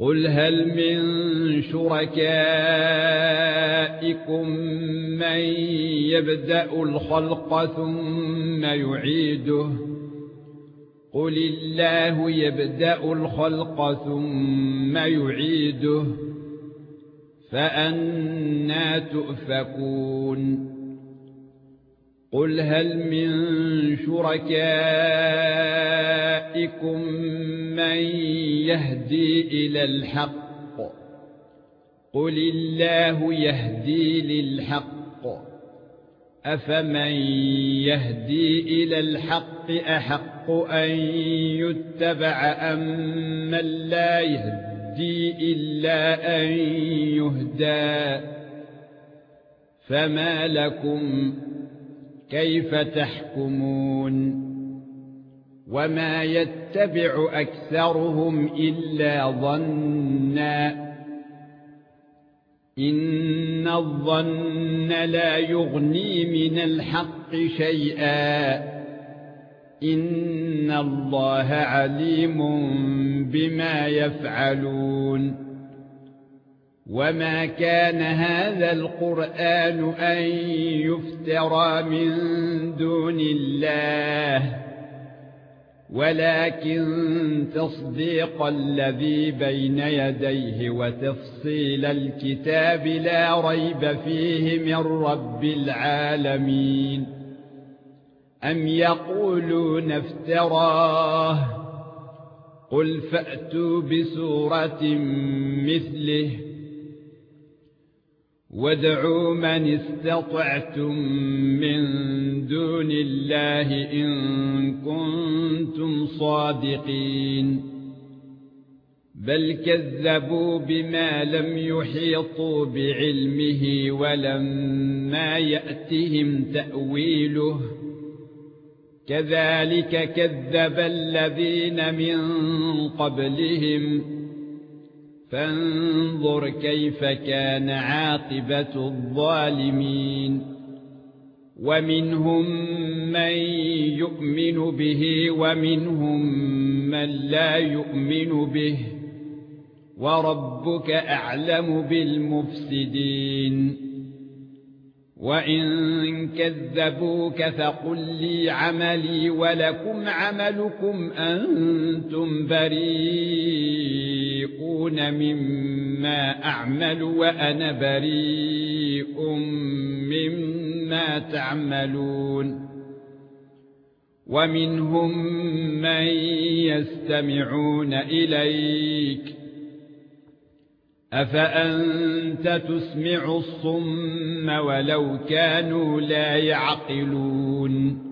قل هل من شركائكم من يبدا الخلق ثم يعيده قل الله يبدا الخلق ثم يعيده فأنا تؤفكون قل هل من شركائكم من يهدي إلى الحق. قل الله يهدي للحق. أفمن يهدي إلى الحق أحق أن يتبع أم من لا يهدي إلا أن يهدى؟ فما لكم كيف تحكمون؟ وما يتبع أكثرهم إلا ظنّا ان الظن لا يغني من الحق شيئا ان الله عليم بما يفعلون وما كان هذا القران ان يفترى من دون الله ولكن تصديق الذي بين يديه وتفصيل الكتاب لا ريب فيه من رب العالمين. أم يقولون افتراه؟ قل فأتوا بسورة مثله. وادعوا من استطعتم من دون الله إن كنتم صادقين. بل كذبوا بما لم يحيطوا بعلمه ولما يأتهم تأويله. كذلك كذب الذين من قبلهم. فانظر كيف كان عاقبة الظالمين. ومنهم من يؤمن به ومنهم من لا يؤمن به وربك أعلم بالمفسدين وإن كذبوك فقل لي عملي ولكم عملكم أنتم بريئون مما أعمل وأنا بريء مما تعملون ومنهم من يستمعون إليك أفأنت تسمع الصم ولو كانوا لا يعقلون